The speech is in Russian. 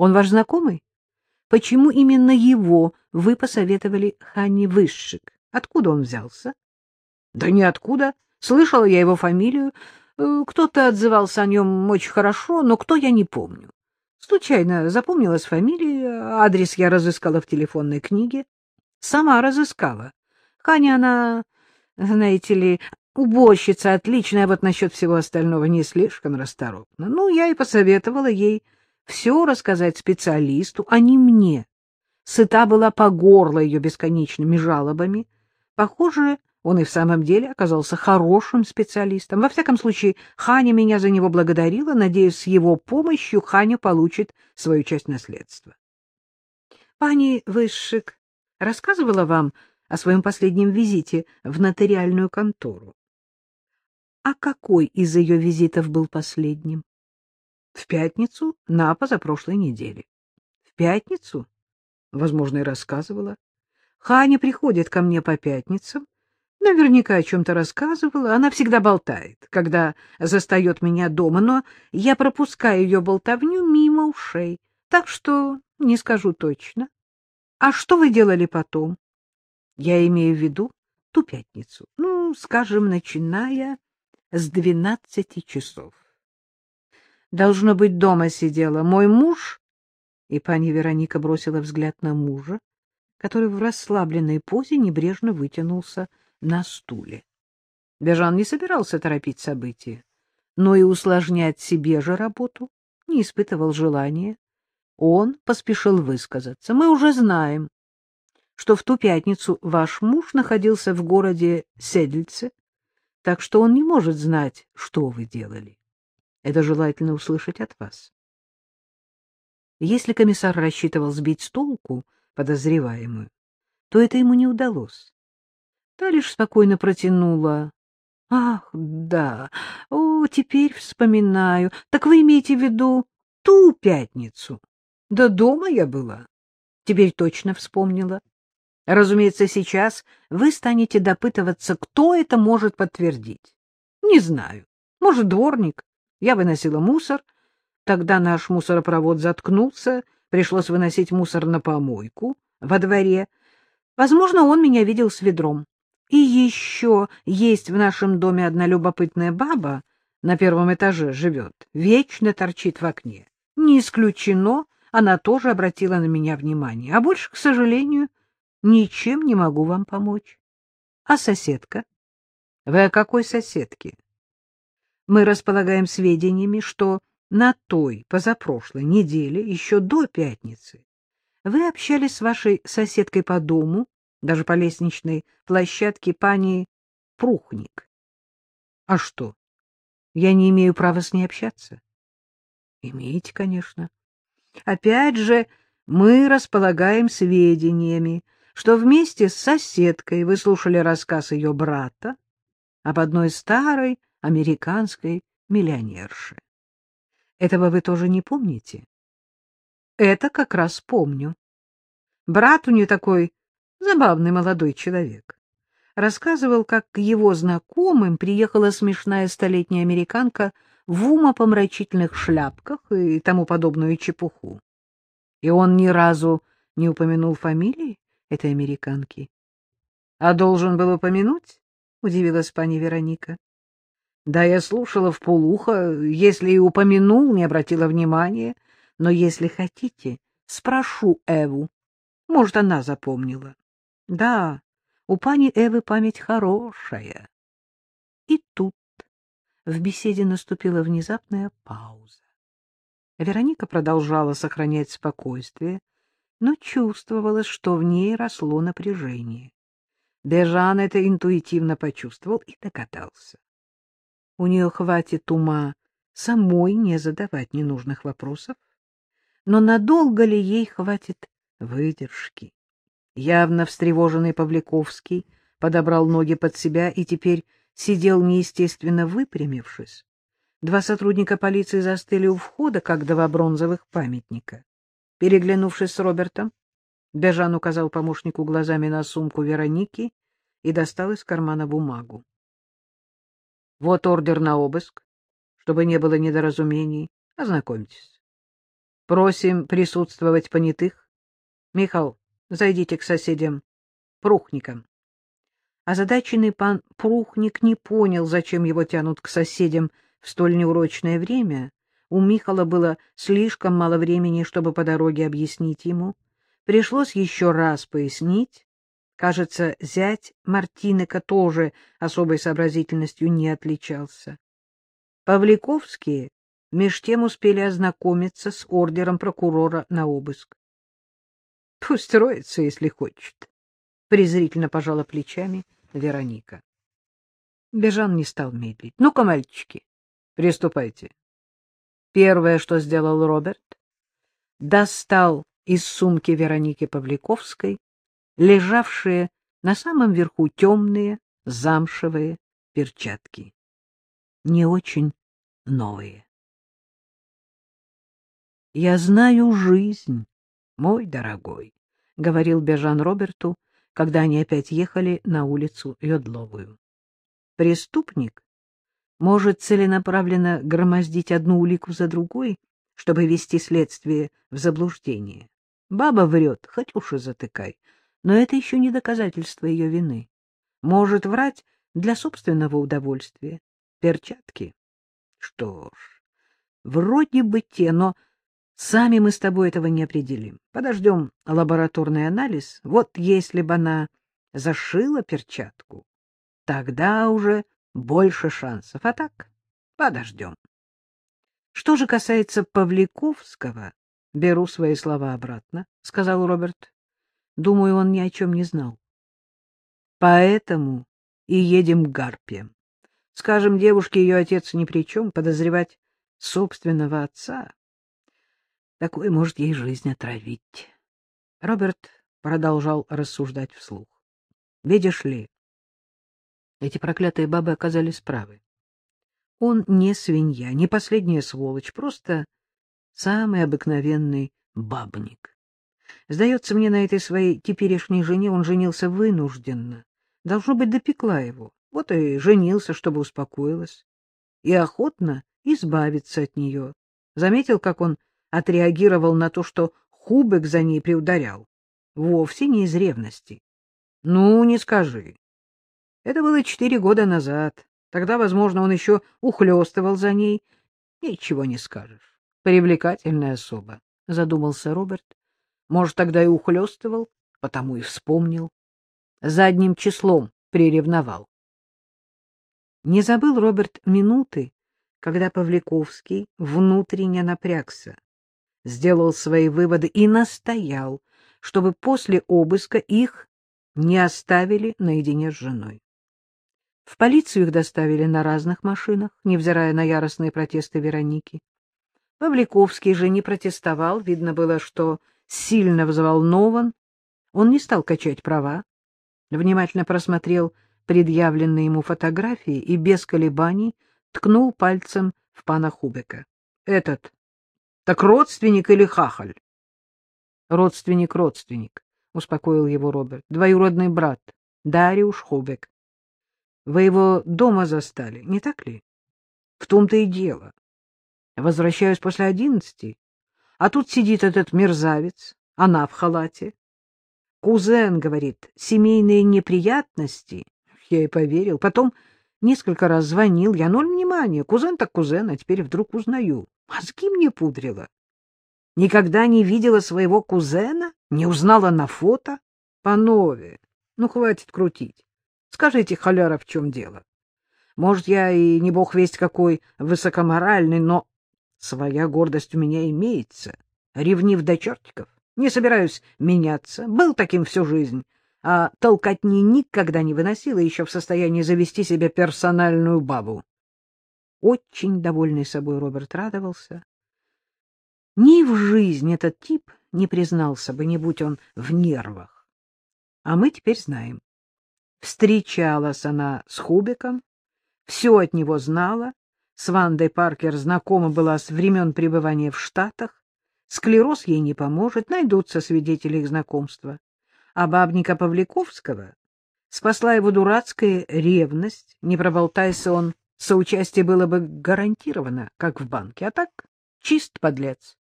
Он ваш знакомый? Почему именно его вы посоветовали Ханне Высшик? Откуда он взялся? Да ниоткуда. Слышала я его фамилию. Э, кто-то отзывался о нем очень хорошо, но кто я не помню. Случайно запомнилась фамилия, адрес я разыскала в телефонной книге. Сама разыскала. Ханя она, знаете ли, уборщица отличная, вот насчет всего остального не слишком расторопна. Ну, я и посоветовала ей все рассказать специалисту, а не мне. Сыта была по горло ее бесконечными жалобами. Похоже, он и в самом деле оказался хорошим специалистом. Во всяком случае, Ханя меня за него благодарила, надеясь, с его помощью Ханя получит свою часть наследства. Пани Высшик рассказывала вам о своем последнем визите в нотариальную контору. А какой из ее визитов был последним? В пятницу на позапрошлой неделе. В пятницу? Возможно, и рассказывала. Ханя приходит ко мне по пятницам, Наверняка о чем-то рассказывала. Она всегда болтает, когда застает меня дома, но я пропускаю ее болтовню мимо ушей, так что не скажу точно. А что вы делали потом? Я имею в виду ту пятницу, ну, скажем, начиная с двенадцати часов. Должно быть, дома сидела мой муж, и пани Вероника бросила взгляд на мужа, который в расслабленной позе небрежно вытянулся на стуле. Бежан не собирался торопить события, но и усложнять себе же работу не испытывал желания. Он поспешил высказаться. Мы уже знаем, что в ту пятницу ваш муж находился в городе Седельце, так что он не может знать, что вы делали. Это желательно услышать от вас. Если комиссар рассчитывал сбить с толку подозреваемую, то это ему не удалось. Та лишь спокойно протянула. — Ах, да, о, теперь вспоминаю. Так вы имеете в виду ту пятницу? Да дома я была. Теперь точно вспомнила. Разумеется, сейчас вы станете допытываться, кто это может подтвердить. Не знаю. Может, дворник. Я выносила мусор. Тогда наш мусоропровод заткнулся. Пришлось выносить мусор на помойку во дворе. Возможно, он меня видел с ведром. И еще есть в нашем доме одна любопытная баба, на первом этаже живет, вечно торчит в окне. Не исключено, она тоже обратила на меня внимание. А больше, к сожалению, ничем не могу вам помочь. А соседка? Вы о какой соседке? Мы располагаем сведениями, что на той позапрошлой неделе, еще до пятницы, вы общались с вашей соседкой по дому даже по лестничной площадке пани Прухник. А что, я не имею права с ней общаться? Имеете, конечно. Опять же, мы располагаем сведениями, что вместе с соседкой вы слушали рассказ ее брата об одной старой американской миллионерше. Этого вы тоже не помните? Это как раз помню. Брат у нее такой Забавный молодой человек. Рассказывал, как к его знакомым приехала смешная столетняя американка в умопомрачительных шляпках и тому подобную чепуху. И он ни разу не упомянул фамилии этой американки. — А должен был упомянуть? — удивилась пани Вероника. — Да, я слушала в полухо, если и упомянул, не обратила внимания, но если хотите, спрошу Эву. Может, она запомнила. Да, у пани Эвы память хорошая. И тут в беседе наступила внезапная пауза. Вероника продолжала сохранять спокойствие, но чувствовала, что в ней росло напряжение. Дежан это интуитивно почувствовал и догадался. У нее хватит ума самой не задавать ненужных вопросов, но надолго ли ей хватит выдержки? Явно встревоженный Павликовский подобрал ноги под себя и теперь сидел неестественно выпрямившись. Два сотрудника полиции застыли у входа, как два бронзовых памятника. Переглянувшись с Робертом, Бежан указал помощнику глазами на сумку Вероники и достал из кармана бумагу. — Вот ордер на обыск, чтобы не было недоразумений. Ознакомьтесь. Просим присутствовать понятых. Михал, зайдите к соседям, прухникам. Озадаченный пан Прухник не понял, зачем его тянут к соседям в столь неурочное время. У Михала было слишком мало времени, чтобы по дороге объяснить ему. Пришлось еще раз пояснить. Кажется, зять Мартинека тоже особой сообразительностью не отличался. Павликовские меж тем успели ознакомиться с ордером прокурора на обыск. — Пусть роется, если хочет, — презрительно пожала плечами Вероника. Бежан не стал медлить. — Ну-ка, мальчики, приступайте. Первое, что сделал Роберт, достал из сумки Вероники Павликовской лежавшие на самом верху темные замшевые перчатки. Не очень новые. — Я знаю жизнь, мой дорогой, — говорил Бежан Роберту, когда они опять ехали на улицу Йодловую. Преступник может целенаправленно громоздить одну улику за другой, чтобы вести следствие в заблуждение. Баба врет, хоть уши затыкай, но это еще не доказательство ее вины. Может врать для собственного удовольствия. Перчатки. Что ж, вроде бы те, но сами мы с тобой этого не определим. Подождем лабораторный анализ. Вот если бы она зашила перчатку, тогда уже больше шансов. А так, подождем. Что же касается Павликовского, беру свои слова обратно, — сказал Роберт. Думаю, он ни о чем не знал. Поэтому и едем к Гарпиям. Скажем, девушке ее отец ни при чем, подозревать собственного отца. Такое может ей жизнь отравить. Роберт продолжал рассуждать вслух. Видишь ли, эти проклятые бабы оказались правы. Он не свинья, не последняя сволочь, просто самый обыкновенный бабник. Сдается мне, на этой своей теперешней жене он женился вынужденно. Должно быть, допекла его. Вот и женился, чтобы успокоилась. И охотно избавиться от нее. Заметил, как он отреагировал на то, что Хубек за ней приударял. Вовсе не из ревности. Ну, не скажи. Это было четыре года назад. Тогда, возможно, он еще ухлёстывал за ней. Ничего не скажешь. Привлекательная особа, — задумался Роберт. Может, тогда и ухлёстывал, потому и вспомнил. Задним числом приревновал. Не забыл Роберт минуты, когда Павликовский внутренне напрягся, сделал свои выводы и настоял, чтобы после обыска их не оставили наедине с женой. В полицию их доставили на разных машинах, невзирая на яростные протесты Вероники. Павликовский же не протестовал, видно было, что сильно взволнован. Он не стал качать права, внимательно просмотрел предъявленные ему фотографии и без колебаний ткнул пальцем в пана Хубека. — Этот, так родственник или хахаль? — Родственник, родственник, — успокоил его Роберт. — Двоюродный брат, Дариуш Хубек. Вы его дома застали, не так ли? В том-то и дело. Возвращаюсь после одиннадцати, а тут сидит этот мерзавец, она в халате. Кузен, говорит, семейные неприятности. Я и поверил. Потом несколько раз звонил. Я ноль внимания. Кузен так кузен, а теперь вдруг узнаю. Мозги мне пудрила. Никогда не видела своего кузена? Не узнала на фото? Панове, ну хватит крутить. Скажите, халяра, в чем дело? Может, я и не бог весть какой высокоморальный, но своя гордость у меня имеется. Ревнив до чертиков. Не собираюсь меняться. Был таким всю жизнь а толкотни никогда не выносила, еще в состоянии завести себе персональную бабу. Очень довольный собой Роберт радовался. Ни в жизнь этот тип не признался бы, не будь он в нервах. А мы теперь знаем. Встречалась она с Хубиком, все от него знала, с Вандой Паркер знакома была с времен пребывания в Штатах, склероз ей не поможет, найдутся свидетели их знакомства а бабника Павликовского спасла его дурацкая ревность. Не проболтайся он, соучастие было бы гарантировано, как в банке, а так чист подлец.